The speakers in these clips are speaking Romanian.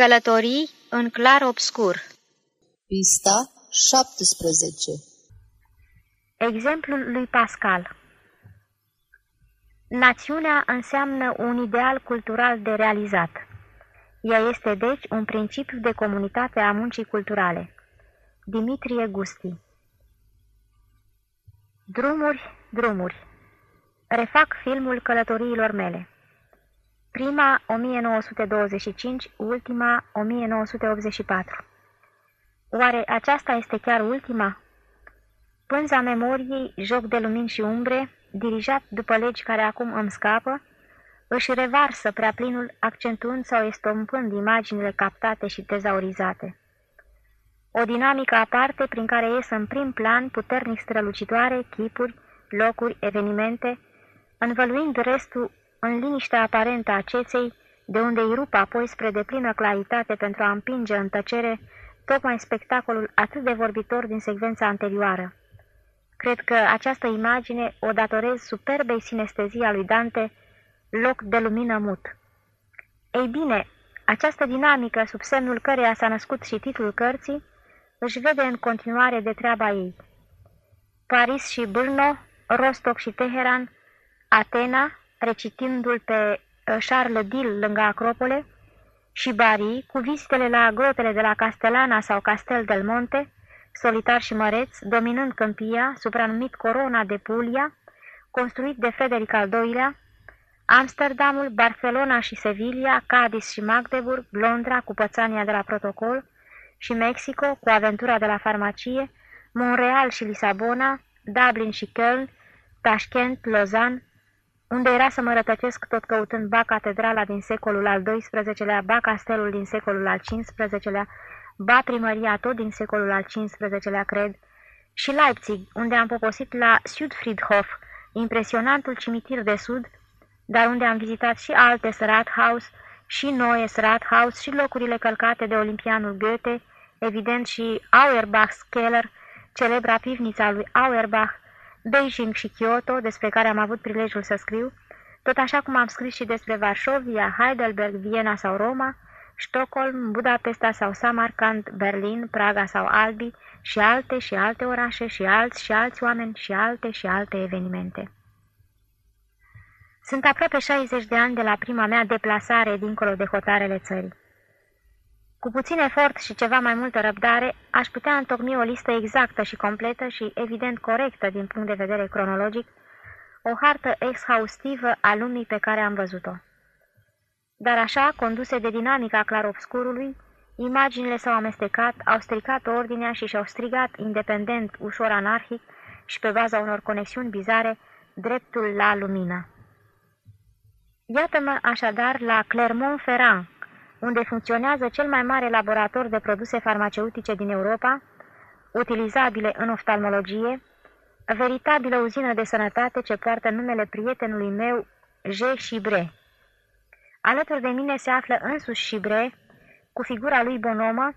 Călătorii în clar obscur Pista 17 Exemplul lui Pascal Națiunea înseamnă un ideal cultural de realizat. Ea este, deci, un principiu de comunitate a muncii culturale. Dimitrie Gusti Drumuri, drumuri. Refac filmul călătoriilor mele. Prima 1925, ultima 1984. Oare aceasta este chiar ultima? Pânza memoriei, joc de lumini și umbre, dirijat după legi care acum îmi scapă, își revarsă prea plinul, accentuând sau estompând imaginile captate și tezaurizate. O dinamică aparte prin care ies în prim plan puternic strălucitoare, chipuri, locuri, evenimente, învăluind restul în liniștea aparentă a ceței, de unde îi rup apoi spre deplină claritate pentru a împinge în tăcere tocmai spectacolul atât de vorbitor din secvența anterioară. Cred că această imagine o datorez superbei sinestezii a lui Dante, loc de lumină mut. Ei bine, această dinamică, sub semnul căreia s-a născut și titlul cărții, își vede în continuare de treaba ei. Paris și Brno, Rostock și Teheran, Atena, recitindu-l pe uh, Charles Dill lângă Acropole, și Bari, cu vizitele la grotele de la Castellana sau Castel del Monte, solitar și măreț, dominând câmpia, supranumit Corona de Puglia, construit de Frederic al II-lea, Amsterdamul, Barcelona și Sevilla, Cadiz și Magdeburg, Londra cu pățania de la protocol și Mexico cu aventura de la farmacie, Montreal și Lisabona, Dublin și Köln, Tashkent, Lausanne, unde era să mă rătăcesc tot căutând ba catedrala din secolul al XII-lea, ba castelul din secolul al XV-lea, ba primăria tot din secolul al XV-lea, cred, și Leipzig, unde am poposit la Südfriedhof, impresionantul cimitir de sud, dar unde am vizitat și alte Rathaus, și Neues Rathaus și locurile călcate de olimpianul Goethe, evident și Auerbach's Keller, celebra pivnița lui Auerbach, Beijing și Kyoto, despre care am avut prilejul să scriu, tot așa cum am scris și despre Varșovia, Heidelberg, Viena sau Roma, Stockholm, Budapesta sau Samarkand, Berlin, Praga sau Albi și alte și alte orașe și alți și alți oameni și alte și alte evenimente. Sunt aproape 60 de ani de la prima mea deplasare dincolo de hotarele țării. Cu puțin efort și ceva mai multă răbdare, aș putea întocmi o listă exactă și completă și evident corectă din punct de vedere cronologic, o hartă exhaustivă a lumii pe care am văzut-o. Dar așa, conduse de dinamica clarobscurului, imaginile s-au amestecat, au stricat ordinea și și-au strigat, independent, ușor anarhic și pe baza unor conexiuni bizare, dreptul la lumină. Iată-mă așadar la Clermont-Ferrand, unde funcționează cel mai mare laborator de produse farmaceutice din Europa, utilizabile în oftalmologie, veritabilă uzină de sănătate ce poartă numele prietenului meu, G. Chibre. Alături de mine se află însuși Chibre, cu figura lui Bonomă,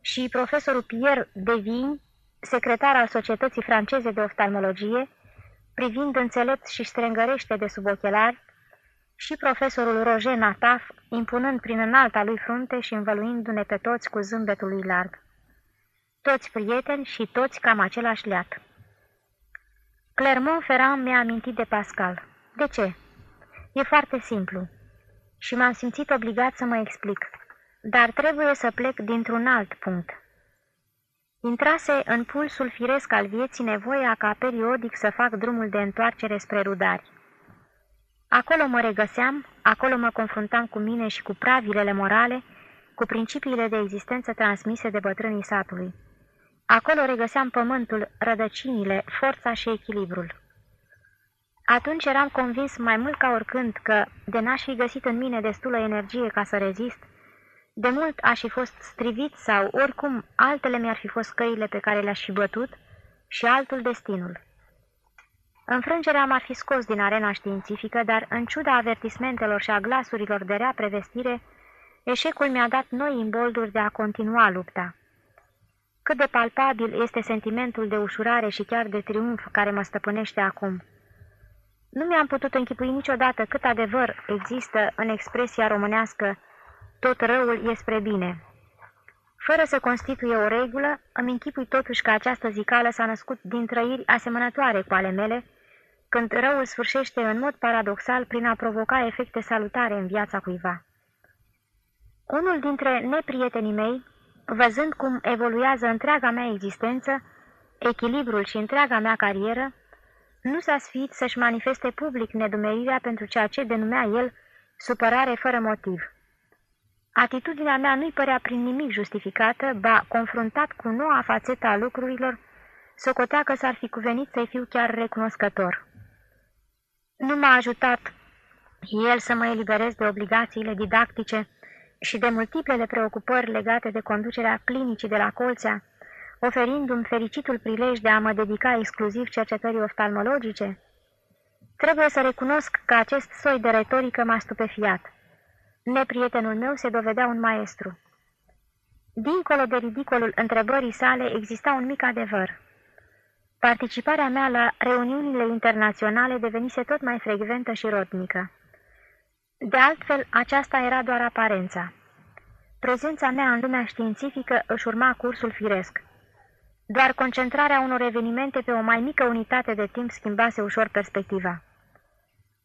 și profesorul Pierre Devin, secretar al Societății franceze de oftalmologie, privind înțelept și strângărește de sub ochelari, și profesorul Roger Nataf, impunând prin înalta lui frunte și învăluindu-ne pe toți cu zâmbetul lui larg. Toți prieteni și toți cam același leat. Clermont-Ferrand mi-a amintit de Pascal. De ce? E foarte simplu. Și m-am simțit obligat să mă explic. Dar trebuie să plec dintr-un alt punct. Intrase în pulsul firesc al vieții nevoia ca periodic să fac drumul de întoarcere spre rudari. Acolo mă regăseam, acolo mă confruntam cu mine și cu pravilele morale, cu principiile de existență transmise de bătrânii satului. Acolo regăseam pământul, rădăcinile, forța și echilibrul. Atunci eram convins mai mult ca oricând că, de n-aș fi găsit în mine destulă energie ca să rezist, de mult aș fi fost strivit sau, oricum, altele mi-ar fi fost căile pe care le-aș fi bătut și altul destinul. Înfrângerea m-ar fi scos din arena științifică, dar, în ciuda avertismentelor și a glasurilor de rea prevestire, eșecul mi-a dat noi imbolduri de a continua lupta. Cât de palpabil este sentimentul de ușurare și chiar de triumf care mă stăpânește acum. Nu mi-am putut închipui niciodată cât adevăr există în expresia românească tot răul e spre bine. Fără să constituie o regulă, îmi închipui totuși că această zicală s-a născut din trăiri asemănătoare cu ale mele, când răul sfârșește în mod paradoxal prin a provoca efecte salutare în viața cuiva. Unul dintre neprietenii mei, văzând cum evoluează întreaga mea existență, echilibrul și întreaga mea carieră, nu s-a sfiit să-și manifeste public nedumerirea pentru ceea ce denumea el supărare fără motiv. Atitudinea mea nu-i părea prin nimic justificată, ba, confruntat cu noua fațetă a lucrurilor, socotea că s-ar fi cuvenit să-i fiu chiar recunoscător. Nu m-a ajutat el să mă eliberez de obligațiile didactice și de multiplele preocupări legate de conducerea clinicii de la Colțea, oferindu-mi fericitul prilej de a mă dedica exclusiv cercetării oftalmologice? Trebuie să recunosc că acest soi de retorică m-a stupefiat. Neprietenul meu se dovedea un maestru. Dincolo de ridicolul întrebării sale exista un mic adevăr. Participarea mea la reuniunile internaționale devenise tot mai frecventă și rodnică. De altfel, aceasta era doar aparența. Prezența mea în lumea științifică își urma cursul firesc. Doar concentrarea unor evenimente pe o mai mică unitate de timp schimbase ușor perspectiva.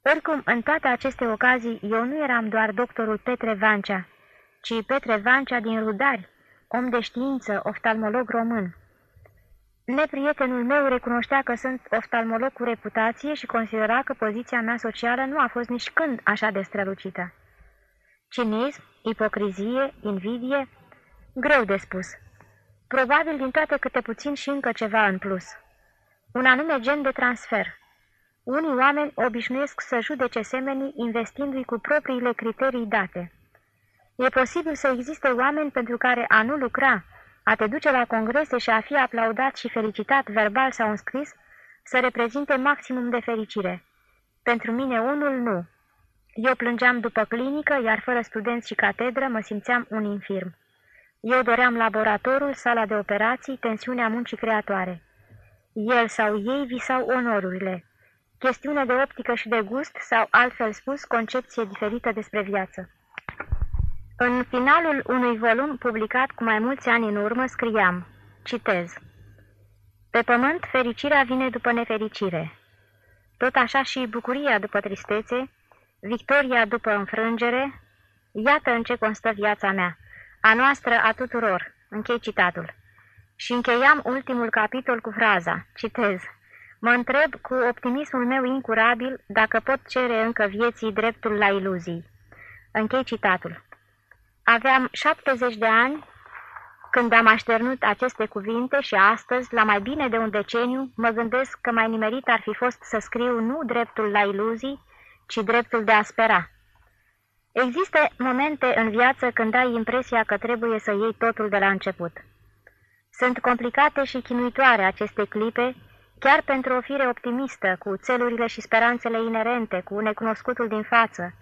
Oricum, în toate aceste ocazii, eu nu eram doar doctorul Petre Vancea, ci Petre Vancea din Rudari, om de știință, oftalmolog român. Neprietenul meu recunoștea că sunt oftalmolog cu reputație și considera că poziția mea socială nu a fost nici când așa de strălucită. Cinism, ipocrizie, invidie, greu de spus. Probabil din toate câte puțin și încă ceva în plus. Un anume gen de transfer. Unii oameni obișnuiesc să judece semenii investindu-i cu propriile criterii date. E posibil să existe oameni pentru care a nu lucra, a te duce la congrese și a fi aplaudat și felicitat verbal sau înscris, să reprezinte maximum de fericire. Pentru mine unul nu. Eu plângeam după clinică, iar fără studenți și catedră mă simțeam un infirm. Eu doream laboratorul, sala de operații, tensiunea muncii creatoare. El sau ei visau onorurile. Chestiune de optică și de gust sau, altfel spus, concepție diferită despre viață. În finalul unui volum publicat cu mai mulți ani în urmă scriam, citez, Pe pământ fericirea vine după nefericire. Tot așa și bucuria după tristețe, victoria după înfrângere, iată în ce constă viața mea a noastră a tuturor. Închei citatul. Și încheiam ultimul capitol cu fraza, citez, Mă întreb cu optimismul meu incurabil dacă pot cere încă vieții dreptul la iluzii. Închei citatul. Aveam 70 de ani când am așternut aceste cuvinte și astăzi, la mai bine de un deceniu, mă gândesc că mai nimerit ar fi fost să scriu nu dreptul la iluzii, ci dreptul de a spera. Există momente în viață când ai impresia că trebuie să iei totul de la început. Sunt complicate și chinuitoare aceste clipe, chiar pentru o fire optimistă, cu țelurile și speranțele inerente, cu necunoscutul din față,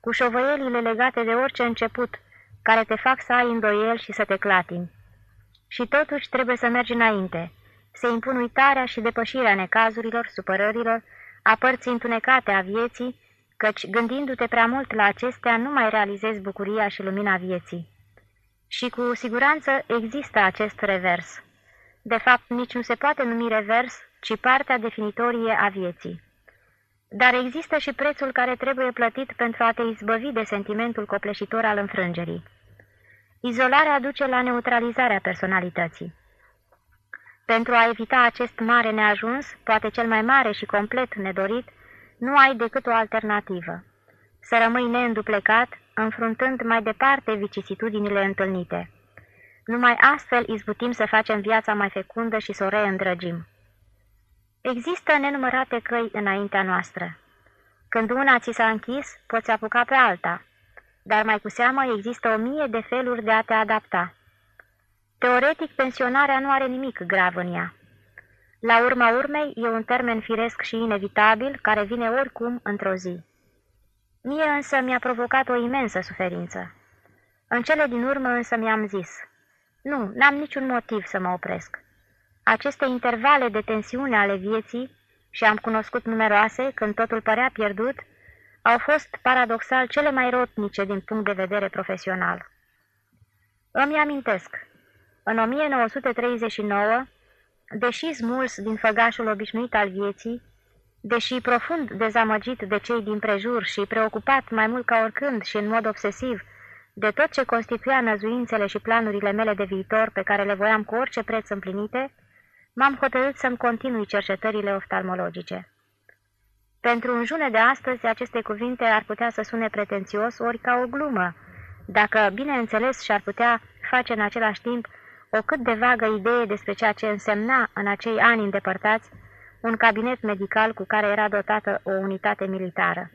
cu șovăielile legate de orice început, care te fac să ai îndoiel și să te clatini. Și totuși trebuie să mergi înainte. Se impun uitarea și depășirea necazurilor, supărărilor, a părții întunecate a vieții, căci gândindu-te prea mult la acestea nu mai realizezi bucuria și lumina vieții. Și cu siguranță există acest revers. De fapt, nici nu se poate numi revers, ci partea definitorie a vieții. Dar există și prețul care trebuie plătit pentru a te izbăvi de sentimentul copleșitor al înfrângerii. Izolarea duce la neutralizarea personalității. Pentru a evita acest mare neajuns, poate cel mai mare și complet nedorit, nu ai decât o alternativă. Să rămâi neînduplecat, înfruntând mai departe vicisitudinile întâlnite. Numai astfel izbutim să facem viața mai fecundă și să o reîndrăgim. Există nenumărate căi înaintea noastră. Când una ți s-a închis, poți apuca pe alta, dar mai cu seamă există o mie de feluri de a te adapta. Teoretic, pensionarea nu are nimic grav în ea. La urma urmei, e un termen firesc și inevitabil, care vine oricum într-o zi. Mie însă mi-a provocat o imensă suferință. În cele din urmă însă mi-am zis, nu, n-am niciun motiv să mă opresc. Aceste intervale de tensiune ale vieții, și am cunoscut numeroase când totul părea pierdut, au fost paradoxal cele mai rotnice din punct de vedere profesional. Îmi amintesc, în 1939, deși smuls din făgașul obișnuit al vieții, deși profund dezamăgit de cei din prejur și preocupat mai mult ca oricând și în mod obsesiv de tot ce constituia năzuințele și planurile mele de viitor pe care le voiam cu orice preț împlinite, m-am hotărât să-mi continui cercetările oftalmologice. Pentru un june de astăzi, aceste cuvinte ar putea să sune pretențios ori ca o glumă, dacă, bineînțeles, și-ar putea face în același timp o cât de vagă idee despre ceea ce însemna în acei ani îndepărtați un cabinet medical cu care era dotată o unitate militară.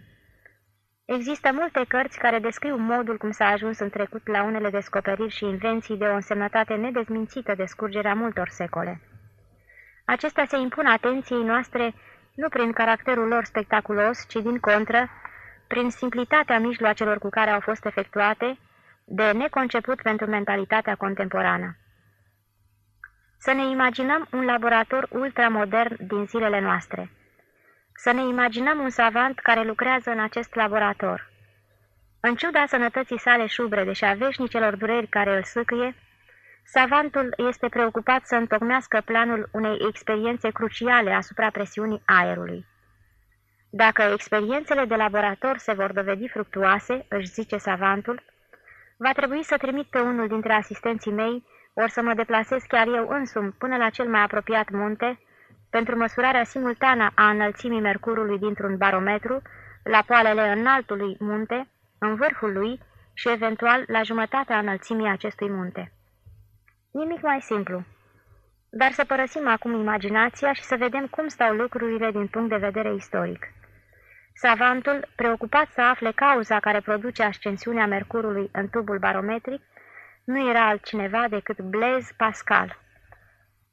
Există multe cărți care descriu modul cum s-a ajuns în trecut la unele descoperiri și invenții de o însemnătate nedezmințită de scurgerea multor secole. Acestea se impun atenției noastre nu prin caracterul lor spectaculos, ci din contră, prin simplitatea mijloacelor cu care au fost efectuate, de neconceput pentru mentalitatea contemporană. Să ne imaginăm un laborator ultramodern din zilele noastre. Să ne imaginăm un savant care lucrează în acest laborator. În ciuda sănătății sale șubrede și a veșnicelor dureri care îl sâcâie, savantul este preocupat să întocmească planul unei experiențe cruciale asupra presiunii aerului. Dacă experiențele de laborator se vor dovedi fructuoase, își zice savantul, va trebui să trimit pe unul dintre asistenții mei ori să mă deplasez chiar eu însumi până la cel mai apropiat munte, pentru măsurarea simultană a înălțimii Mercurului dintr-un barometru, la poalele înaltului munte, în vârful lui și eventual la jumătatea înălțimii acestui munte. Nimic mai simplu. Dar să părăsim acum imaginația și să vedem cum stau lucrurile din punct de vedere istoric. Savantul, preocupat să afle cauza care produce ascensiunea Mercurului în tubul barometric, nu era altcineva decât Blaise Pascal.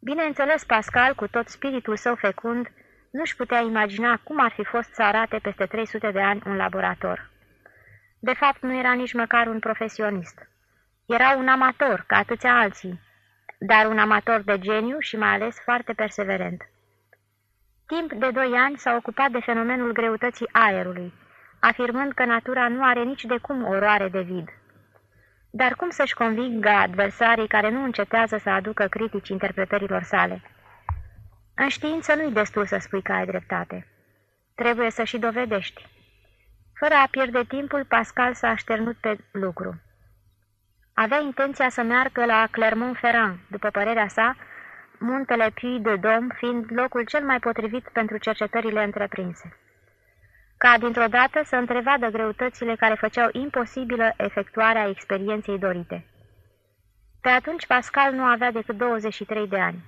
Bineînțeles, Pascal, cu tot spiritul său fecund, nu-și putea imagina cum ar fi fost să arate peste 300 de ani un laborator. De fapt, nu era nici măcar un profesionist. Era un amator, ca atâția alții, dar un amator de geniu și mai ales foarte perseverent. Timp de doi ani s-a ocupat de fenomenul greutății aerului, afirmând că natura nu are nici de cum oroare de vid. Dar cum să-și convingă adversarii care nu încetează să aducă critici interpretărilor sale? În știință nu-i destul să spui că ai dreptate. Trebuie să și dovedești. Fără a pierde timpul, Pascal s-a așternut pe lucru. Avea intenția să meargă la Clermont-Ferrand, după părerea sa, muntele Puy de Dom fiind locul cel mai potrivit pentru cercetările întreprinse ca dintr-o dată să întrevadă greutățile care făceau imposibilă efectuarea experienței dorite. Pe atunci Pascal nu avea decât 23 de ani.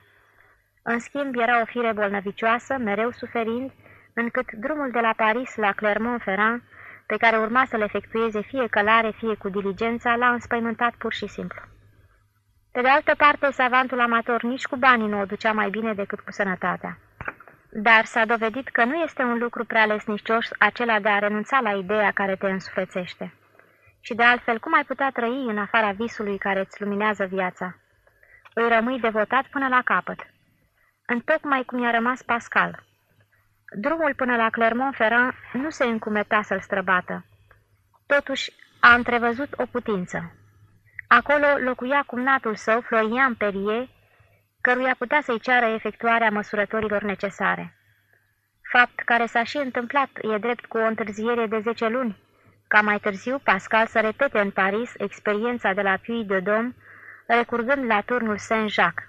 În schimb, era o fire bolnăvicioasă, mereu suferind, încât drumul de la Paris la Clermont-Ferrand, pe care urma să-l efectueze fie călare, fie cu diligența, l-a înspăimântat pur și simplu. Pe de altă parte, savantul amator nici cu banii nu o ducea mai bine decât cu sănătatea. Dar s-a dovedit că nu este un lucru prea lesnicios acela de a renunța la ideea care te însuflețește. Și de altfel, cum ai putea trăi în afara visului care îți luminează viața? Îi rămâi devotat până la capăt. Întocmai cum i-a rămas Pascal. Drumul până la Clermont-Ferrand nu se încumeta să-l străbată. Totuși, a întrevăzut o putință. Acolo locuia cumnatul său, Florian Perrier, căruia putea să-i ceară efectuarea măsurătorilor necesare. Fapt care s-a și întâmplat, e drept cu o întârziere de 10 luni, ca mai târziu Pascal să repete în Paris experiența de la Puy de Dôme, recurgând la turnul Saint-Jacques,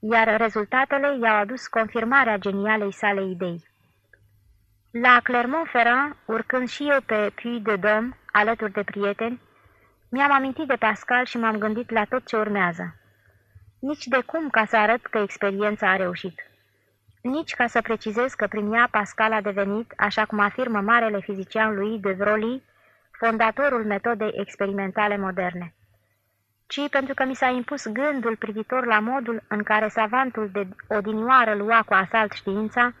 iar rezultatele i-au adus confirmarea genialei sale idei. La Clermont-Ferrand, urcând și eu pe Puy de Dôme, alături de prieteni, mi-am amintit de Pascal și m-am gândit la tot ce urmează nici de cum ca să arăt că experiența a reușit. Nici ca să precizez că prin ea Pascal a devenit, așa cum afirmă marele fizician lui de Vroli, fondatorul metodei experimentale moderne, ci pentru că mi s-a impus gândul privitor la modul în care savantul de odinioară lua cu asalt știința,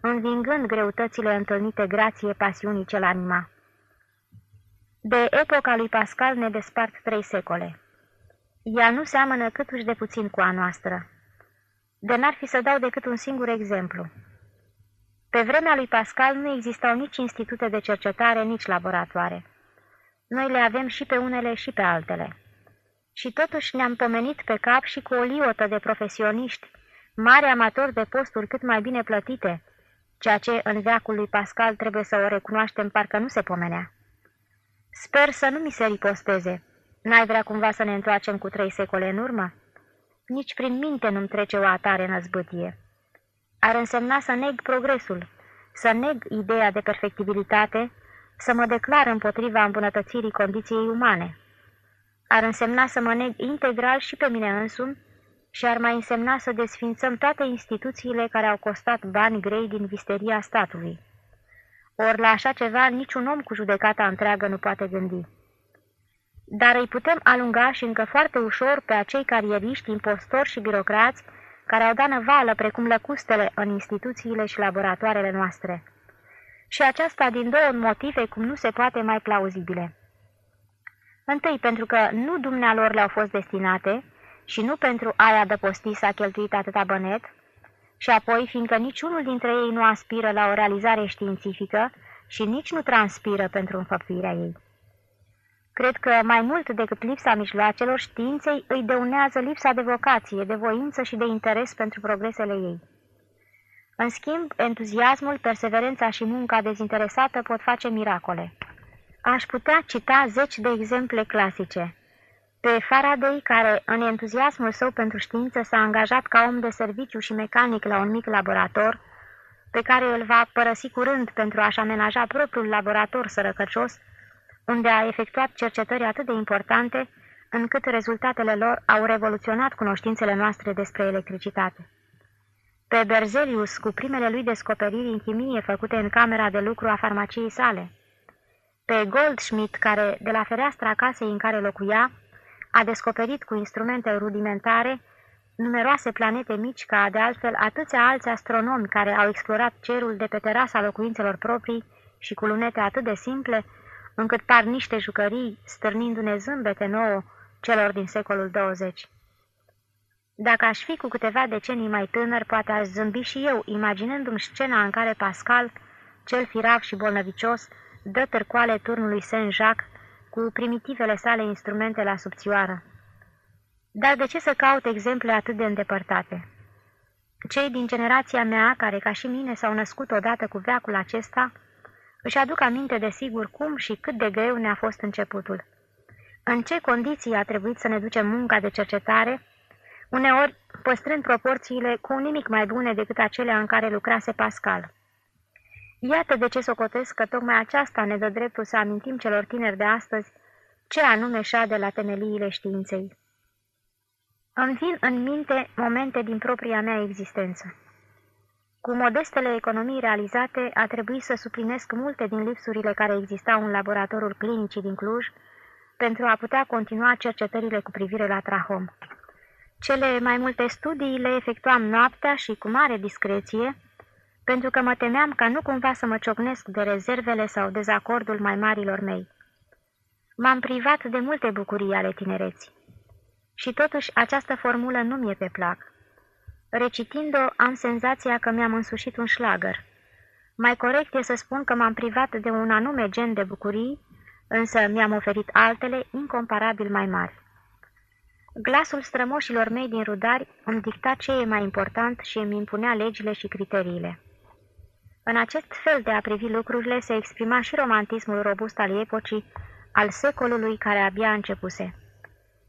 învingând greutățile întâlnite grație pasiunii cel anima. De epoca lui Pascal ne despart trei secole. Ea nu seamănă câtuși de puțin cu a noastră. De n-ar fi să dau decât un singur exemplu. Pe Pe vremea lui Pascal nu existau nici institute de cercetare, nici laboratoare. Noi le avem și pe unele și pe altele. Și totuși ne-am pomenit pe cap și cu o liotă de profesioniști, mari amatori de posturi cât mai bine plătite, ceea ce în veacul lui Pascal trebuie să o recunoaștem parcă nu se pomenea. Sper să nu mi se riposteze. N-ai vrea cumva să ne întoarcem cu trei secole în urmă? Nici prin minte nu-mi trece o atare năzbâtie. Ar însemna să neg progresul, să neg ideea de perfectibilitate, să mă declar împotriva îmbunătățirii condiției umane. Ar însemna să mă neg integral și pe mine însumi și ar mai însemna să desfințăm toate instituțiile care au costat bani grei din visteria statului. Ori la așa ceva niciun om cu judecata întreagă nu poate gândi. Dar îi putem alunga și încă foarte ușor pe acei carieriști, impostori și birocrați care au dat năvală precum lăcustele în instituțiile și laboratoarele noastre. Și aceasta din două motive cum nu se poate mai plauzibile. Întâi, pentru că nu dumnealor le-au fost destinate și nu pentru aia de posti s-a cheltuit atâta bănet, și apoi, fiindcă niciunul dintre ei nu aspiră la o realizare științifică și nici nu transpiră pentru înfăptuirea ei. Cred că mai mult decât lipsa mijloacelor științei îi dăunează lipsa de vocație, de voință și de interes pentru progresele ei. În schimb, entuziasmul, perseverența și munca dezinteresată pot face miracole. Aș putea cita zeci de exemple clasice. Pe Faraday, care în entuziasmul său pentru știință s-a angajat ca om de serviciu și mecanic la un mic laborator, pe care îl va părăsi curând pentru a-și amenaja propriul laborator sărăcăcios, unde a efectuat cercetări atât de importante, încât rezultatele lor au revoluționat cunoștințele noastre despre electricitate. Pe Berzelius, cu primele lui descoperiri în chimie făcute în camera de lucru a farmaciei sale. Pe Goldschmidt, care, de la fereastra casei în care locuia, a descoperit cu instrumente rudimentare numeroase planete mici ca, de altfel, atâția alți astronomi care au explorat cerul de pe terasa locuințelor proprii și cu lunete atât de simple, încât par niște jucării, stârnindu-ne zâmbete nouă celor din secolul 20. Dacă aș fi cu câteva decenii mai tânăr, poate aș zâmbi și eu, imaginându-mi scena în care Pascal, cel firav și bolnăvicios, dă târcoale turnului Saint-Jacques cu primitivele sale instrumente la subțioară. Dar de ce să caut exemple atât de îndepărtate? Cei din generația mea, care ca și mine s-au născut odată cu veacul acesta, își aduc aminte de sigur cum și cât de greu ne-a fost începutul. În ce condiții a trebuit să ne ducem munca de cercetare, uneori păstrând proporțiile cu nimic mai bune decât acelea în care lucrase Pascal. Iată de ce socotesc că tocmai aceasta ne dă dreptul să amintim celor tineri de astăzi ce anume șade la temeliile științei. Îmi vin în minte momente din propria mea existență. Cu modestele economii realizate, a trebuit să suplinesc multe din lipsurile care existau în laboratorul clinicii din Cluj pentru a putea continua cercetările cu privire la trahom. Cele mai multe studii le efectuam noaptea și cu mare discreție, pentru că mă temeam ca nu cumva să mă ciocnesc de rezervele sau dezacordul mai marilor mei. M-am privat de multe bucurii ale tinereții. Și totuși această formulă nu mi-e pe plac. Recitind-o, am senzația că mi-am însușit un șlagăr. Mai corect e să spun că m-am privat de un anume gen de bucurii, însă mi-am oferit altele incomparabil mai mari. Glasul strămoșilor mei din rudari îmi dicta ce e mai important și îmi impunea legile și criteriile. În acest fel de a privi lucrurile se exprima și romantismul robust al epocii, al secolului care abia începuse.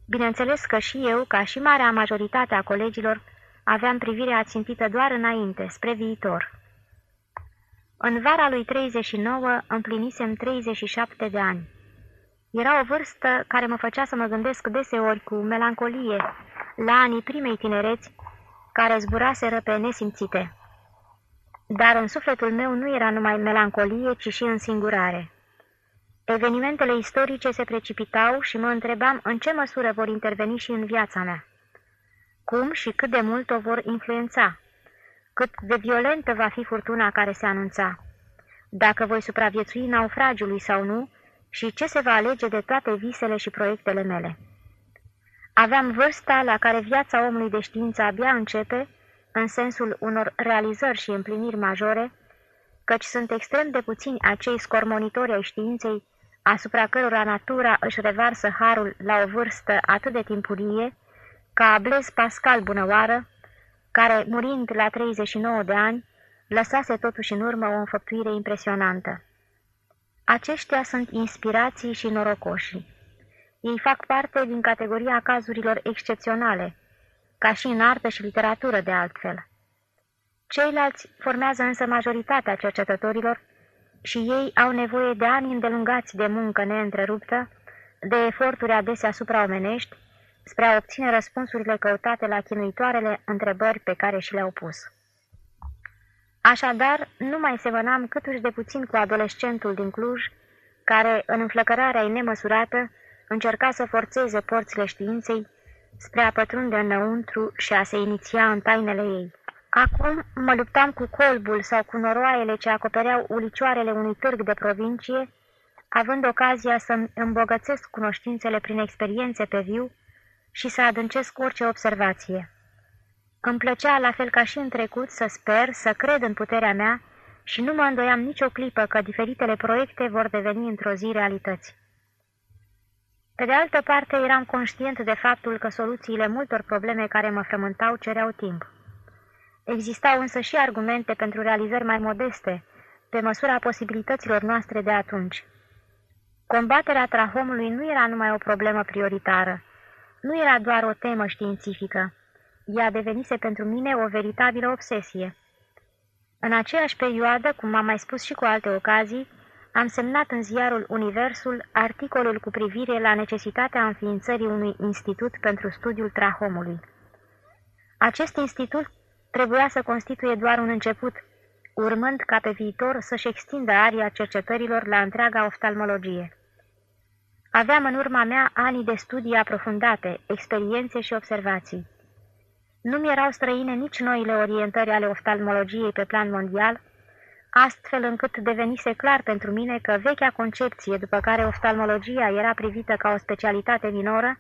Bineînțeles că și eu, ca și marea majoritate a colegilor, aveam privirea țintită doar înainte, spre viitor. În vara lui 39 împlinisem 37 de ani. Era o vârstă care mă făcea să mă gândesc deseori cu melancolie la anii primei tinereți care zburaseră pe nesimțite. Dar în sufletul meu nu era numai melancolie, ci și însingurare. Evenimentele istorice se precipitau și mă întrebam în ce măsură vor interveni și în viața mea. Cum și cât de mult o vor influența? Cât de violentă va fi furtuna care se anunța? Dacă voi supraviețui naufragiului sau nu și ce se va alege de toate visele și proiectele mele. Aveam vârsta la care viața omului de știință abia începe, în sensul unor realizări și împliniri majore, căci sunt extrem de puțini acei scormonitori ai științei asupra cărora natura își revarsă harul la o vârstă atât de timpurie, ca Blaise Pascal Bunăoară, care, murind la 39 de ani, lăsase totuși în urmă o înfăptuire impresionantă. Aceștia sunt inspirații și norocoșii. Ei fac parte din categoria cazurilor excepționale, ca și în artă și literatură de altfel. Ceilalți formează însă majoritatea cercetătorilor și ei au nevoie de ani îndelungați de muncă neîntreruptă, de eforturi adesea supraomenești, spre a obține răspunsurile căutate la chinuitoarele întrebări pe care și le-au pus. Așadar, nu mai semănam câtuși de puțin cu adolescentul din Cluj, care, în înflăcărarea ei nemăsurată, încerca să forțeze porțile științei spre a pătrunde înăuntru și a se iniția în tainele ei. Acum mă luptam cu colbul sau cu noroaiele ce acopereau ulicioarele unui târg de provincie, având ocazia să îmbogățesc cunoștințele prin experiențe pe viu și să adâncesc orice observație. Îmi plăcea, la fel ca și în trecut, să sper, să cred în puterea mea și nu mă îndoiam nicio clipă că diferitele proiecte vor deveni într-o zi realități. Pe de altă parte, eram conștient de faptul că soluțiile multor probleme care mă frământau cereau timp. Existau însă și argumente pentru realizări mai modeste, pe măsura posibilităților noastre de atunci. Combaterea trahomului nu era numai o problemă prioritară, nu era doar o temă științifică. Ea devenise pentru mine o veritabilă obsesie. În aceeași perioadă, cum am mai spus și cu alte ocazii, am semnat în ziarul Universul articolul cu privire la necesitatea înființării unui institut pentru studiul trahomului. Acest institut trebuia să constituie doar un început, urmând ca pe viitor să-și extindă aria cercetărilor la întreaga oftalmologie. Aveam în urma mea ani de studii aprofundate, experiențe și observații. Nu-mi erau străine nici noile orientări ale oftalmologiei pe plan mondial, astfel încât devenise clar pentru mine că vechea concepție după care oftalmologia era privită ca o specialitate minoră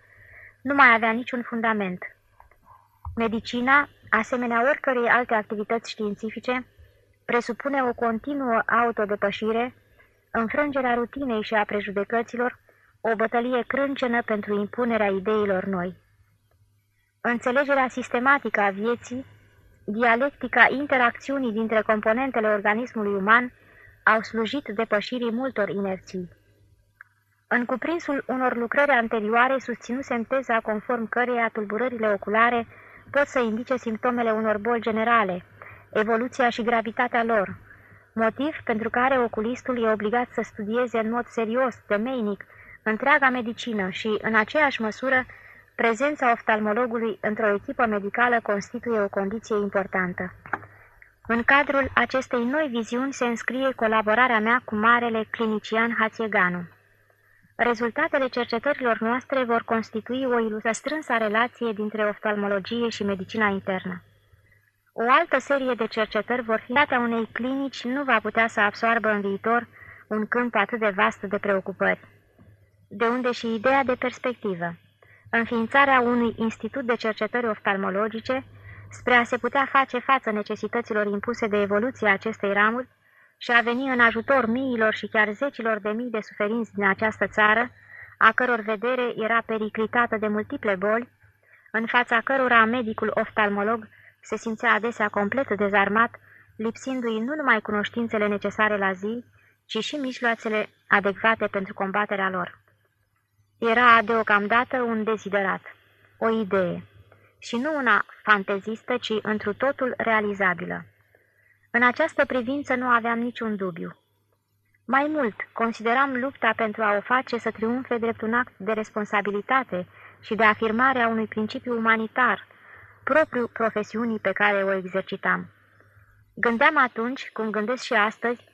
nu mai avea niciun fundament. Medicina, asemenea oricărei alte activități științifice, presupune o continuă autodepășire, înfrângerea rutinei și a prejudecăților, o bătălie crâncenă pentru impunerea ideilor noi. Înțelegerea sistematică a vieții, dialectica interacțiunii dintre componentele organismului uman au slujit depășirii multor inerții. În cuprinsul unor lucrări anterioare susținusem teza conform căreia tulburările oculare pot să indice simptomele unor boli generale, evoluția și gravitatea lor, motiv pentru care oculistul e obligat să studieze în mod serios, temeinic, întreaga medicină și, în aceeași măsură, prezența oftalmologului într-o echipă medicală constituie o condiție importantă. În cadrul acestei noi viziuni se înscrie colaborarea mea cu marele clinician Hațieganu. Rezultatele cercetărilor noastre vor constitui o ilustră strânsă relație dintre oftalmologie și medicina internă. O altă serie de cercetări vor fi date unei clinici nu va putea să absoarbă în viitor un câmp atât de vast de preocupări. De unde și ideea de perspectivă. Înființarea unui institut de cercetări oftalmologice spre a se putea face față necesităților impuse de evoluția acestei ramuri și a veni în ajutor miilor și chiar zecilor de mii de suferinți din această țară, a căror vedere era periclitată de multiple boli, în fața cărora medicul oftalmolog se simțea adesea complet dezarmat, lipsindu-i nu numai cunoștințele necesare la zi, ci și mijloacele adecvate pentru combaterea lor. Era deocamdată un deziderat, o idee, și nu una fantezistă, ci întru totul realizabilă. În această privință nu aveam niciun dubiu. Mai mult, consideram lupta pentru a o face să triumfe drept un act de responsabilitate și de afirmare a unui principiu umanitar, propriu profesiunii pe care o exercitam. Gândeam atunci, cum gândesc și astăzi,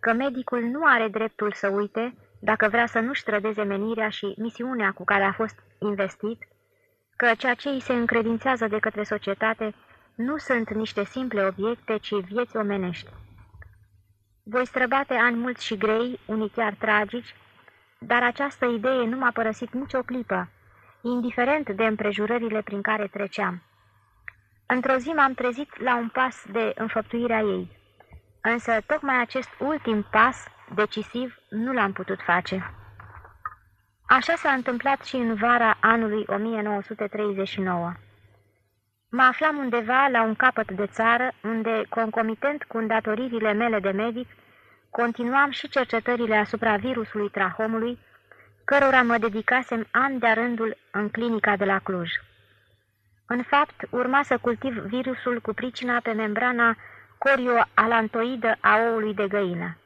că medicul nu are dreptul să uite, dacă vrea să nu-și trădeze menirea și misiunea cu care a fost investit, că ceea ce îi se încredințează de către societate nu sunt niște simple obiecte, ci vieți omenești. Voi străbate ani mulți și grei, unii chiar tragici, dar această idee nu m-a părăsit nicio clipă, indiferent de împrejurările prin care treceam. Într-o zi m-am trezit la un pas de înfăptuirea ei. Însă tocmai acest ultim pas decisiv nu l-am putut face. Așa s-a întâmplat și în vara anului 1939. Mă aflam undeva la un capăt de țară, unde, concomitent cu îndatoririle mele de medic, continuam și cercetările asupra virusului trahomului, cărora mă dedicasem an de rândul în clinica de la Cluj. În fapt, urma să cultiv virusul cu pricina pe membrana corioalantoidă a oului de găină.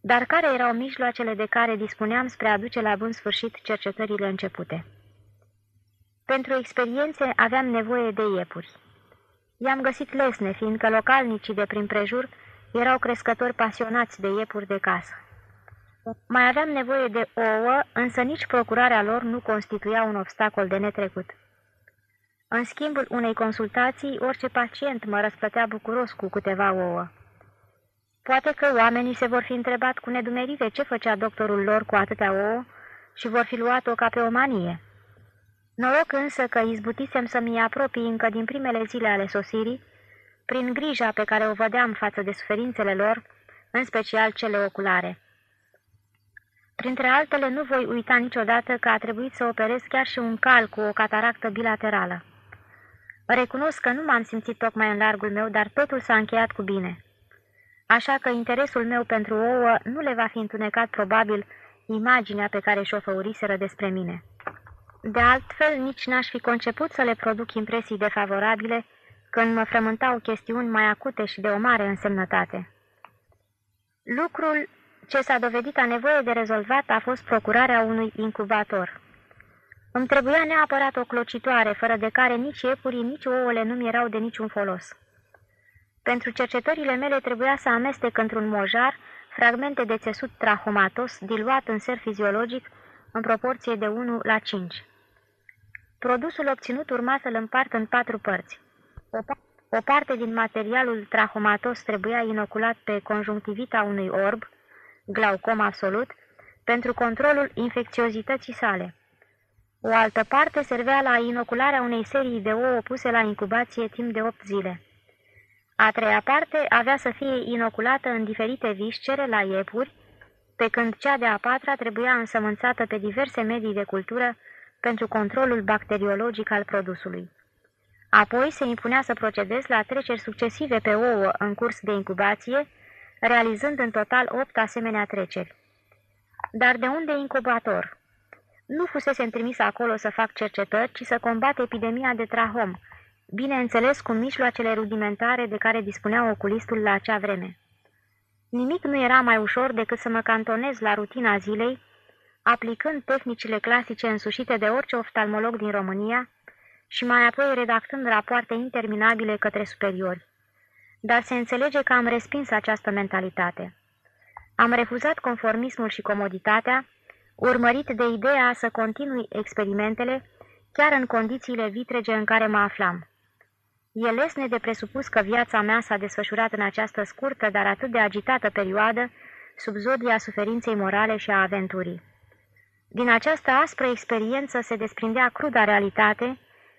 Dar care erau mijloacele de care dispuneam spre a duce la bun sfârșit cercetările începute? Pentru experiențe aveam nevoie de iepuri. I-am găsit lesne, fiindcă localnicii de prin prejur erau crescători pasionați de iepuri de casă. Mai aveam nevoie de ouă, însă nici procurarea lor nu constituia un obstacol de netrecut. În schimbul unei consultații, orice pacient mă răsplătea bucuros cu câteva ouă. Poate că oamenii se vor fi întrebat cu nedumerire ce făcea doctorul lor cu atâtea ouă și vor fi luat-o ca pe o manie. Noroc însă că izbutisem să-mi apropii încă din primele zile ale sosirii, prin grija pe care o vedeam față de suferințele lor, în special cele oculare. Printre altele, nu voi uita niciodată că a trebuit să operez chiar și un cal cu o cataractă bilaterală. Recunosc că nu m-am simțit tocmai în largul meu, dar totul s-a încheiat cu bine. Așa că interesul meu pentru ouă nu le va fi întunecat probabil imaginea pe care și-o făuriseră despre mine. De altfel, nici n-aș fi conceput să le produc impresii defavorabile când mă frământau chestiuni mai acute și de o mare însemnătate. Lucrul ce s-a dovedit a nevoie de rezolvat a fost procurarea unui incubator. Îmi trebuia neapărat o clocitoare, fără de care nici iepurii, nici ouăle nu mi erau de niciun folos. Pentru cercetările mele trebuia să amestec într-un mojar fragmente de țesut trahomatos diluat în ser fiziologic în proporție de 1 la 5. Produsul obținut urma să-l împart în patru părți. O parte din materialul trahomatos trebuia inoculat pe conjunctivita unui orb, glaucom absolut, pentru controlul infecțiozității sale. O altă parte servea la inocularea unei serii de ouă puse la incubație timp de 8 zile. A treia parte avea să fie inoculată în diferite viscere la iepuri, pe când cea de-a patra trebuia însămânțată pe diverse medii de cultură pentru controlul bacteriologic al produsului. Apoi se impunea să procedez la treceri succesive pe ouă în curs de incubație, realizând în total opt asemenea treceri. Dar de unde incubator? Nu fusese trimis acolo să fac cercetări, ci să combat epidemia de trahom, bineînțeles cu mijloacele rudimentare de care dispunea oculistul la acea vreme. Nimic nu era mai ușor decât să mă cantonez la rutina zilei, aplicând tehnicile clasice însușite de orice oftalmolog din România și mai apoi redactând rapoarte interminabile către superiori. Dar se înțelege că am respins această mentalitate. Am refuzat conformismul și comoditatea, urmărit de ideea să continui experimentele chiar în condițiile vitrege în care mă aflam. E lesne de presupus că viața mea s-a desfășurat în această scurtă, dar atât de agitată perioadă, sub zodia suferinței morale și a aventurii. Din această aspră experiență se desprindea cruda realitate,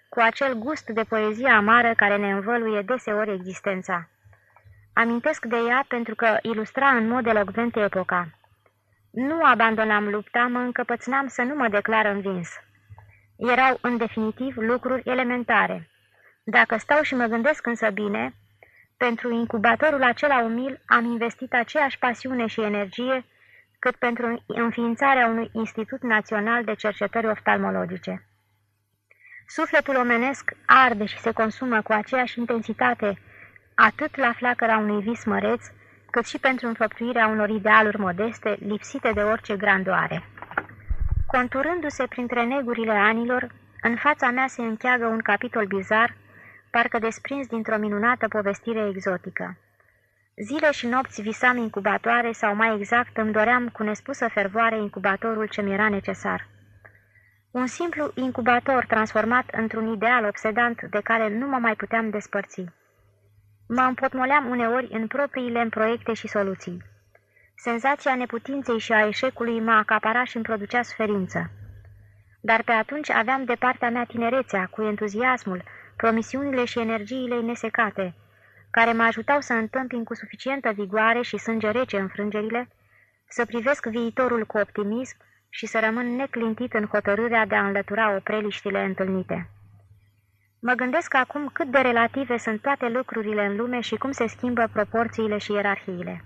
cu acel gust de poezie amară care ne învăluie deseori existența. Amintesc de ea pentru că ilustra în mod elocvent epoca. Nu abandonam lupta, mă încăpățânam să nu mă declar învins. Erau, în definitiv, lucruri elementare. Dacă stau și mă gândesc însă bine, pentru incubatorul acela umil am investit aceeași pasiune și energie cât pentru înființarea unui Institut Național de Cercetări Oftalmologice. Sufletul omenesc arde și se consumă cu aceeași intensitate atât la flacăra unui vis măreț, cât și pentru înfăptuirea unor idealuri modeste, lipsite de orice grandoare. Conturându-se printre negurile anilor, în fața mea se încheagă un capitol bizar, parcă desprins dintr-o minunată povestire exotică. Zile și nopți visam incubatoare sau mai exact îmi doream cu nespusă fervoare incubatorul ce mi era necesar. Un simplu incubator transformat într-un ideal obsedant de care nu mă mai puteam despărți. Mă împotmoleam uneori în propriile proiecte și soluții. Senzația neputinței și a eșecului mă acapara și îmi producea suferință. Dar pe atunci aveam de partea mea tinerețea, cu entuziasmul, promisiunile și energiile nesecate, care mă ajutau să întâmpin cu suficientă vigoare și sânge rece înfrângerile, să privesc viitorul cu optimism și să rămân neclintit în hotărârea de a înlătura opreliștile întâlnite. Mă gândesc acum cât de relative sunt toate lucrurile în lume și cum se schimbă proporțiile și ierarhiile.